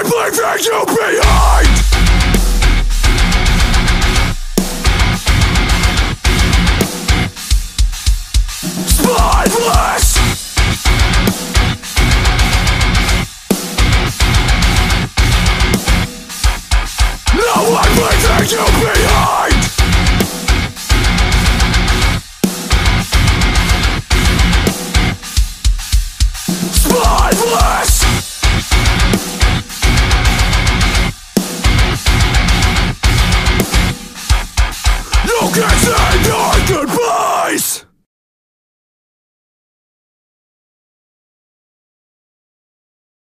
Hardly bring you behind